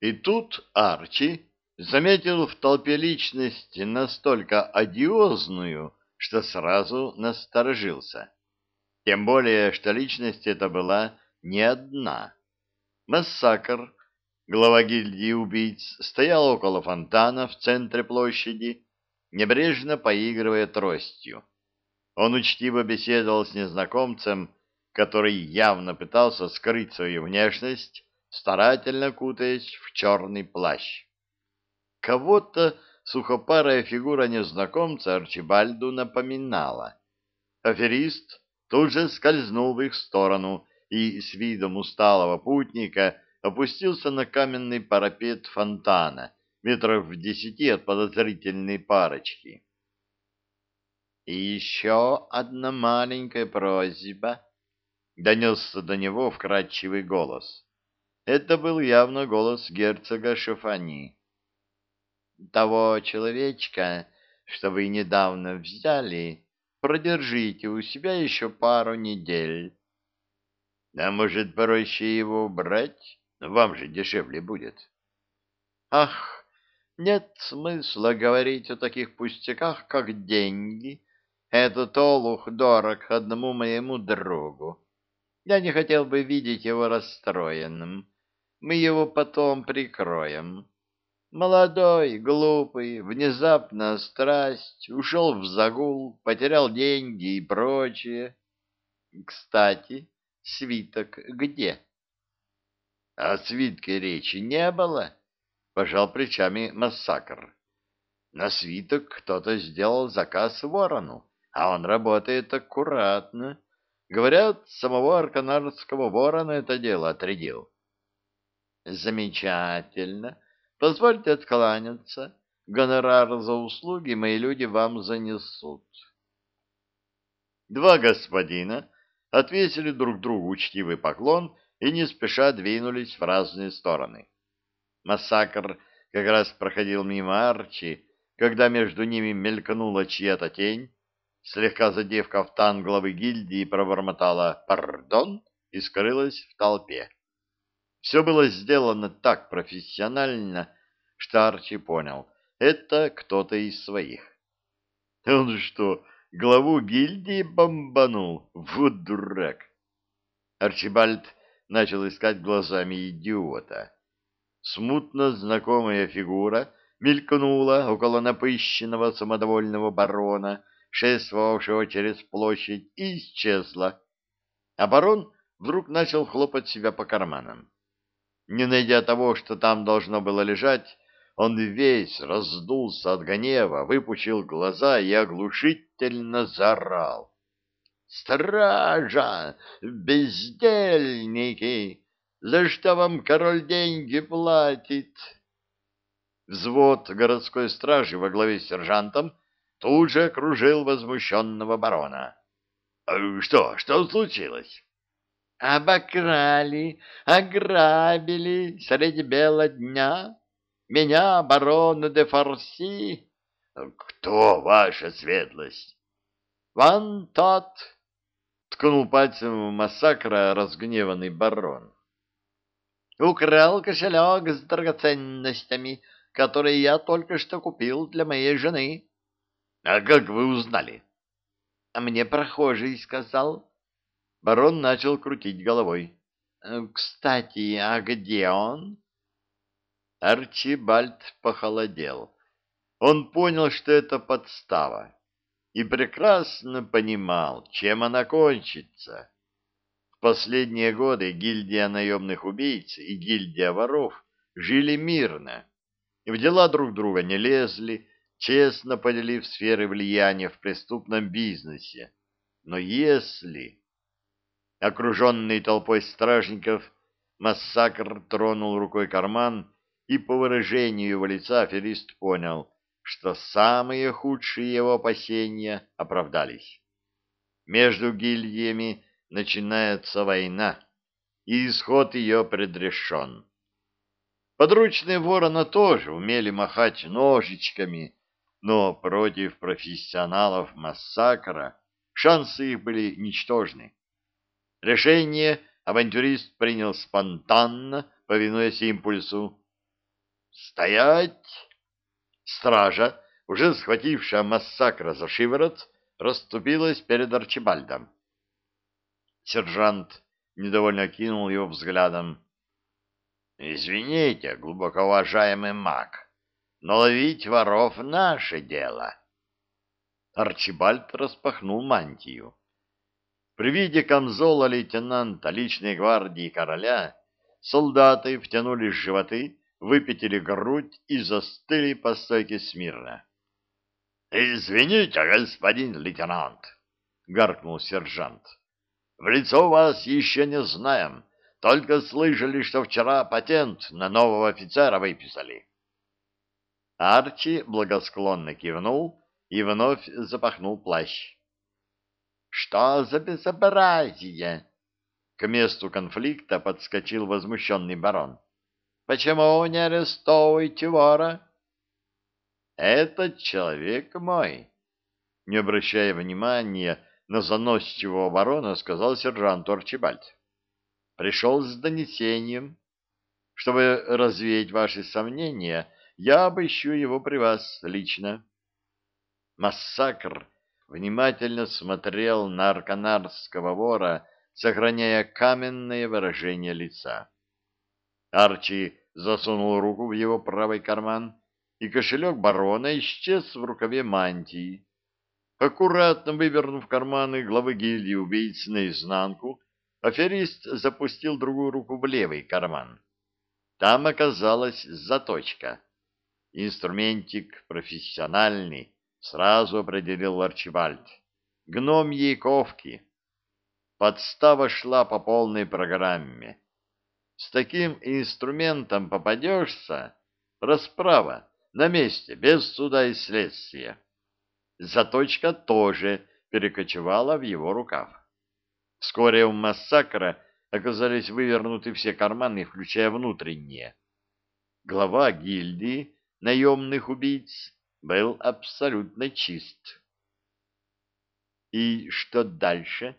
И тут Арчи заметил в толпе личность настолько одиозную, что сразу насторожился. Тем более, что личность эта была не одна. Массакр, глава гильдии убийц, стоял около фонтана в центре площади, небрежно поигрывая тростью. Он учтиво беседовал с незнакомцем, который явно пытался скрыть свою внешность, старательно кутаясь в черный плащ. Кого-то сухопарая фигура незнакомца Арчибальду напоминала. Аферист тут же скользнул в их сторону и с видом усталого путника опустился на каменный парапет фонтана, метров в десяти от подозрительной парочки. — И еще одна маленькая просьба, — донесся до него вкрадчивый голос. Это был явно голос герцога Шефани. — Того человечка, что вы недавно взяли, продержите у себя еще пару недель. — А может, проще его убрать? Вам же дешевле будет. — Ах, нет смысла говорить о таких пустяках, как деньги. Этот олух дорог одному моему другу. Я не хотел бы видеть его расстроенным. Мы его потом прикроем. Молодой, глупый, внезапно страсть, ушел в загул, потерял деньги и прочее. Кстати, свиток где? — О свитке речи не было, — пожал плечами массакр. На свиток кто-то сделал заказ ворону, а он работает аккуратно. Говорят, самого арканарского ворона это дело отрядил. Замечательно. Позвольте откланяться. Гонорар за услуги мои люди вам занесут. Два господина отвесили друг другу учтивый поклон и не спеша двинулись в разные стороны. Массакр как раз проходил мимо Арчи, когда между ними мелькнула чья-то тень, слегка задев кафтан главы гильдии, пробормотала «Пардон!» и скрылась в толпе. Все было сделано так профессионально, что Арчи понял — это кто-то из своих. Он что, главу гильдии бомбанул? Вот дурак! Арчибальд начал искать глазами идиота. Смутно знакомая фигура мелькнула около напыщенного самодовольного барона — шествовавшего через площадь, и исчезла. А барон вдруг начал хлопать себя по карманам. Не найдя того, что там должно было лежать, он весь раздулся от гнева, выпучил глаза и оглушительно заорал. «Стража! Бездельники! За что вам король деньги платит?» Взвод городской стражи во главе с сержантом тут же окружил возмущенного барона. «Э, — Что, что случилось? — Обокрали, ограбили среди бела дня. Меня, барона де Фарси. — Кто ваша светлость? — Ван тот, — ткнул пальцем в массакра разгневанный барон. — Украл кошелек с драгоценностями, которые я только что купил для моей жены. А как вы узнали? А мне прохожий сказал. Барон начал крутить головой. «Э, кстати, а где он? Арчибальд похолодел. Он понял, что это подстава, и прекрасно понимал, чем она кончится. В последние годы гильдия наемных убийц и гильдия воров жили мирно, в дела друг друга не лезли, честно поделив сферы влияния в преступном бизнесе. Но если... Окруженный толпой стражников, массакр тронул рукой карман, и по выражению его лица аферист понял, что самые худшие его опасения оправдались. Между гильдиями начинается война, и исход ее предрешен. Подручные ворона тоже умели махать ножичками, но против профессионалов массакра шансы их были ничтожны. Решение авантюрист принял спонтанно, повинуясь импульсу. «Стоять!» Стража, уже схватившая массакра за шиворот, расступилась перед Арчибальдом. Сержант недовольно кинул его взглядом. «Извините, глубоко уважаемый маг, но ловить воров — наше дело». Арчибальд распахнул мантию. При виде камзола лейтенанта личной гвардии короля солдаты втянули животы, выпятили грудь и застыли по стойке смирно. — Извините, господин лейтенант, — гаркнул сержант. — В лицо вас еще не знаем, только слышали, что вчера патент на нового офицера выписали. Арчи благосклонно кивнул и вновь запахнул плащ. «Что за безобразие?» К месту конфликта подскочил возмущенный барон. «Почему не арестовываете вора?» «Этот человек мой!» Не обращая внимания на заносчивого барона, сказал сержант Арчибальд. «Пришел с донесением. Чтобы развеять ваши сомнения, я обыщу его при вас лично». Массакр внимательно смотрел на арканарского вора, сохраняя каменное выражение лица. Арчи засунул руку в его правый карман, и кошелек барона исчез в рукаве мантии. Аккуратно вывернув карманы главы гильдии убийц наизнанку, аферист запустил другую руку в левый карман. Там оказалась заточка. Инструментик профессиональный, сразу определил Арчибальд. Гномьи ковки. Подстава шла по полной программе. С таким инструментом попадешься — расправа, на месте, без суда и следствия. Заточка тоже перекочевала в его рукав. Вскоре у массакра оказались вывернуты все карманы, включая внутренние. Глава гильдии наемных убийц был абсолютно чист. И что дальше?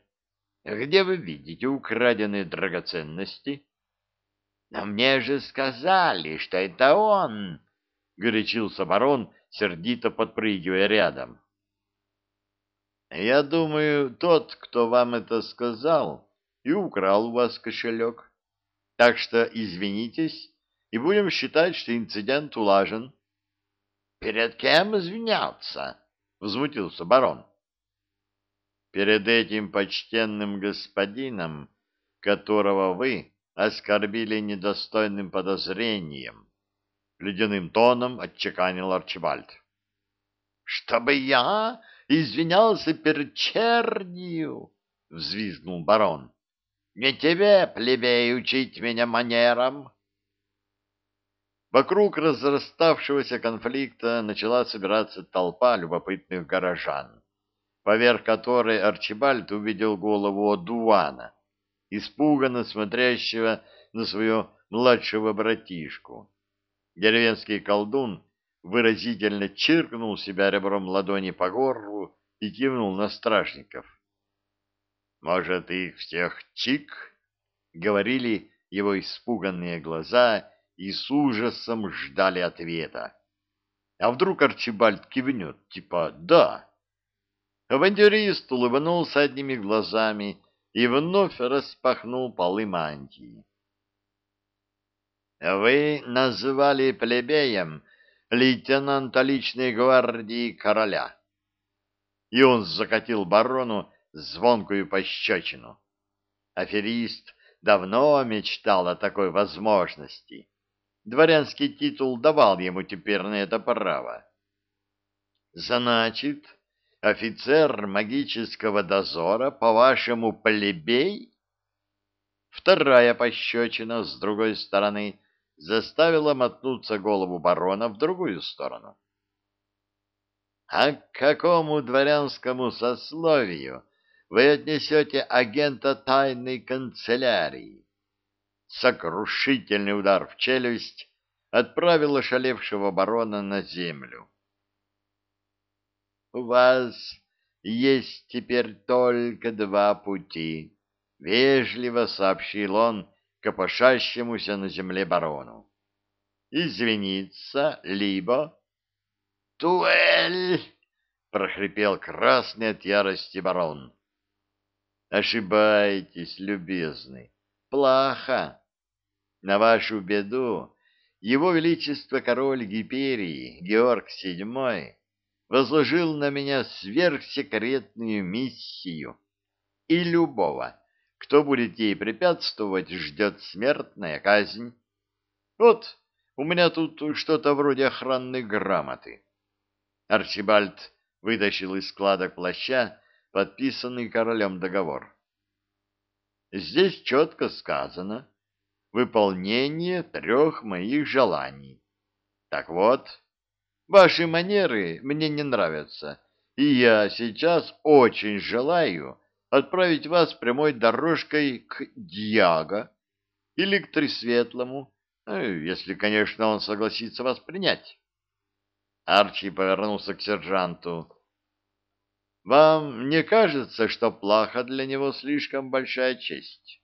Где вы видите украденные драгоценности? Но мне же сказали, что это он, горячился барон, сердито подпрыгивая рядом. Я думаю, тот, кто вам это сказал, и украл у вас кошелек. Так что извинитесь, и будем считать, что инцидент улажен. Перед кем извиняться? Возмутился барон. Перед этим почтенным господином, которого вы оскорбили недостойным подозрением, ледяным тоном отчеканил Арчибальд. Чтобы я извинялся перед чернью, взвизгнул барон. Не тебе, плебей, учить меня манерам. Вокруг разраставшегося конфликта начала собираться толпа любопытных горожан, поверх которой Арчибальд увидел голову Дуана, испуганно смотрящего на своего младшего братишку. Деревенский колдун выразительно чиркнул себя ребром ладони по горлу и кивнул на стражников. «Может, их всех чик?» — говорили его испуганные глаза и с ужасом ждали ответа. А вдруг Арчибальд кивнет, типа «да». Авантюрист улыбнулся одними глазами и вновь распахнул полы мантии. «Вы назвали плебеем лейтенанта личной гвардии короля». И он закатил барону звонкую пощечину. Аферист давно мечтал о такой возможности. Дворянский титул давал ему теперь на это право. Значит, офицер магического дозора, по-вашему, плебей? Вторая пощечина с другой стороны заставила мотнуться голову барона в другую сторону. А к какому дворянскому сословию вы отнесете агента тайной канцелярии? Сокрушительный удар в челюсть отправил ошалевшего барона на землю. «У вас есть теперь только два пути», — вежливо сообщил он копошащемуся на земле барону. извиниться, либо... — Туэль! — прохрипел красный от ярости барон. — Ошибаетесь, любезный. Плохо. На вашу беду его Величество король Гиперии Георг VII возложил на меня сверхсекретную миссию, и любого, кто будет ей препятствовать, ждет смертная казнь. Вот, у меня тут что-то вроде охранной грамоты. Арчибальд вытащил из складок плаща подписанный королем договор. Здесь четко сказано выполнение трех моих желаний. Так вот, ваши манеры мне не нравятся, и я сейчас очень желаю отправить вас прямой дорожкой к Дьяго или к Тресветлому, э, если, конечно, он согласится вас принять. Арчи повернулся к сержанту. «Вам не кажется, что плаха для него слишком большая честь?»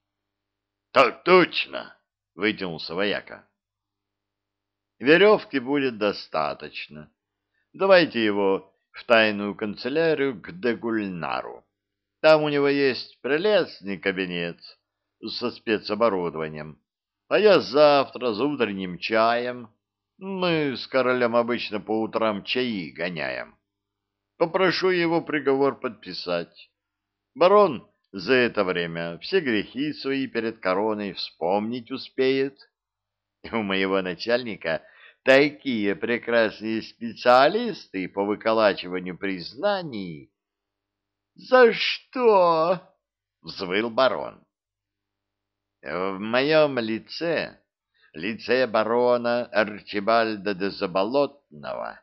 «Так точно!» — вытянулся вояка. «Веревки будет достаточно. Давайте его в тайную канцелярию к Дегульнару. Там у него есть прелестный кабинет со спецоборудованием. А я завтра за утренним чаем мы с королем обычно по утрам чаи гоняем. Попрошу его приговор подписать. Барон за это время все грехи свои перед короной вспомнить успеет. У моего начальника такие прекрасные специалисты по выколачиванию признаний. — За что? — взвыл барон. — В моем лице лице барона Арчибальда де Заболотного, —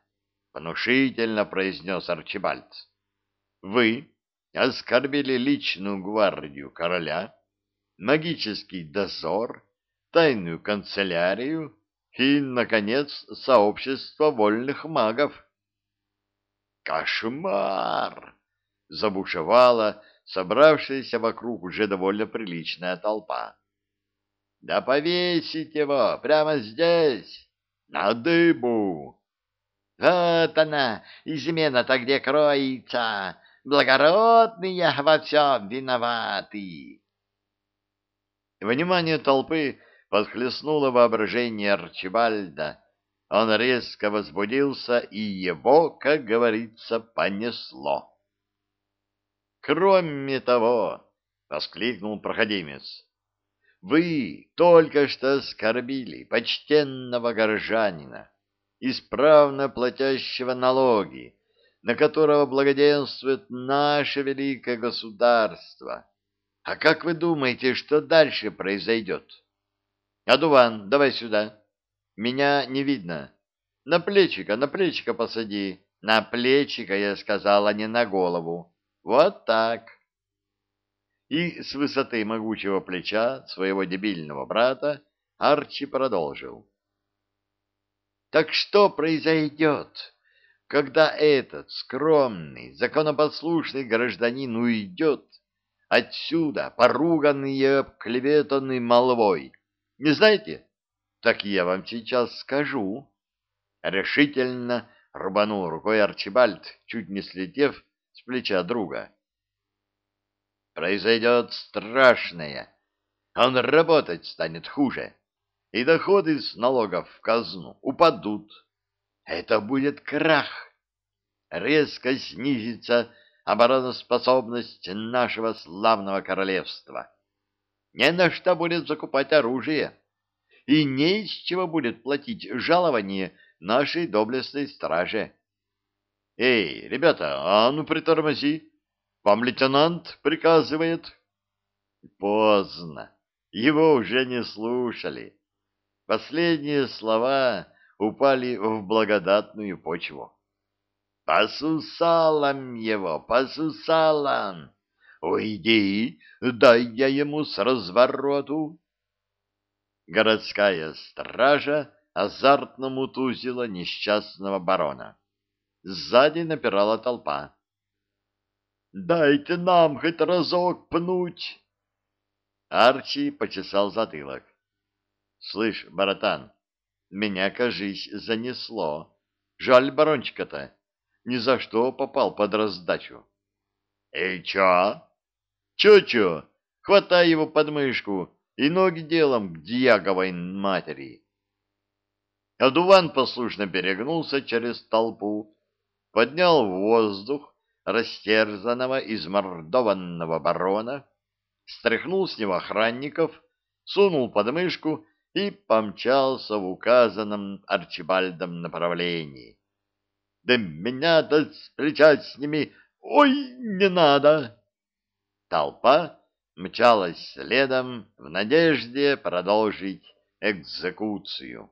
внушительно произнес Арчибальд. — Вы оскорбили личную гвардию короля, магический дозор, тайную канцелярию и, наконец, сообщество вольных магов. «Кошмар!» — забушевала собравшаяся вокруг уже довольно приличная толпа. Да повесить его прямо здесь, на дыбу. Вот она, измена-то где кроется. Благородные во всем виноваты. Внимание толпы подхлестнуло воображение Арчибальда. Он резко возбудился, и его, как говорится, понесло. «Кроме того», — воскликнул проходимец, вы только что оскорбили почтенного горожанина, исправно платящего налоги, на которого благоденствует наше великое государство. А как вы думаете, что дальше произойдет? Адуван, давай сюда. Меня не видно. На плечика, на плечика посади. На плечика, я сказала, не на голову. Вот так и с высоты могучего плеча своего дебильного брата Арчи продолжил. Так что произойдет, когда этот скромный, законопослушный гражданин уйдет отсюда, поруганный и обклеветанный молвой? Не знаете? Так я вам сейчас скажу. Решительно рубанул рукой Арчибальд, чуть не слетев с плеча друга произойдет страшное. Он работать станет хуже, и доходы с налогов в казну упадут. Это будет крах. Резко снизится обороноспособность нашего славного королевства. Не на что будет закупать оружие, и не из чего будет платить жалование нашей доблестной страже. Эй, ребята, а ну притормози! Вам лейтенант приказывает? Поздно. Его уже не слушали. Последние слова упали в благодатную почву. По сусалам его, по сусалам! Уйди, дай я ему с развороту. Городская стража азартно мутузила несчастного барона. Сзади напирала толпа. Дайте нам хоть разок пнуть. Арчи почесал затылок. Слышь, братан, меня, кажись, занесло. Жаль барончика-то. Ни за что попал под раздачу. — И чё? — Чё-чё? Хватай его под мышку и ноги делом к дьяговой матери. Адуван послушно перегнулся через толпу, поднял в воздух растерзанного, измордованного барона, стряхнул с него охранников, сунул под мышку и помчался в указанном Арчибальдом направлении. — Да меня-то встречать с ними... Ой, не надо! Толпа мчалась следом в надежде продолжить экзекуцию.